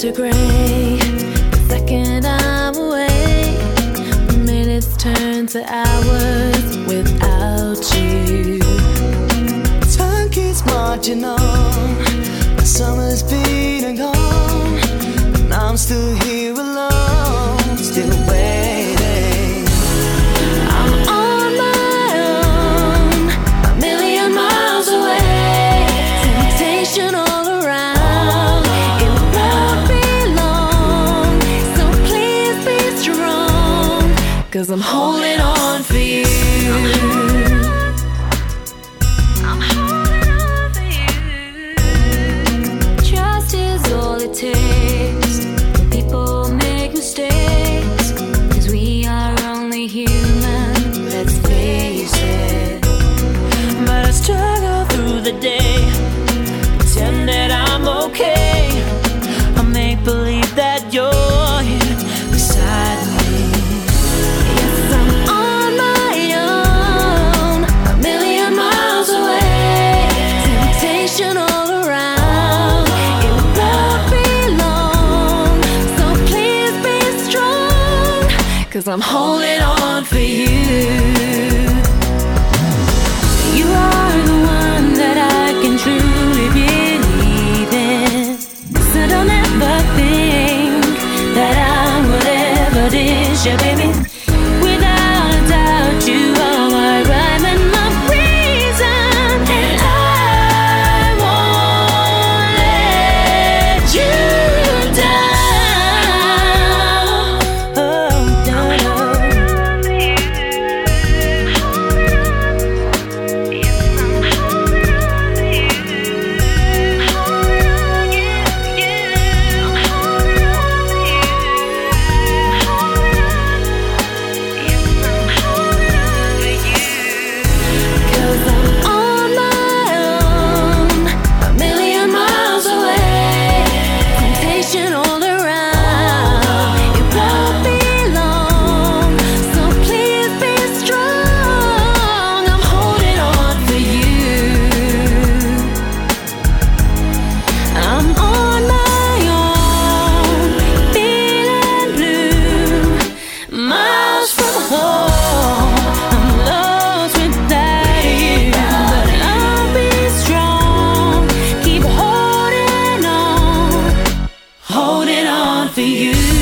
to gray. The second I'm away, minutes turn to hours without you. Time keeps marching on. Cause I'm holding on for you. Cause I'm holding on for you. You are the one that I can truly believe in. So don't ever think that I would ever dish you, baby. want for you.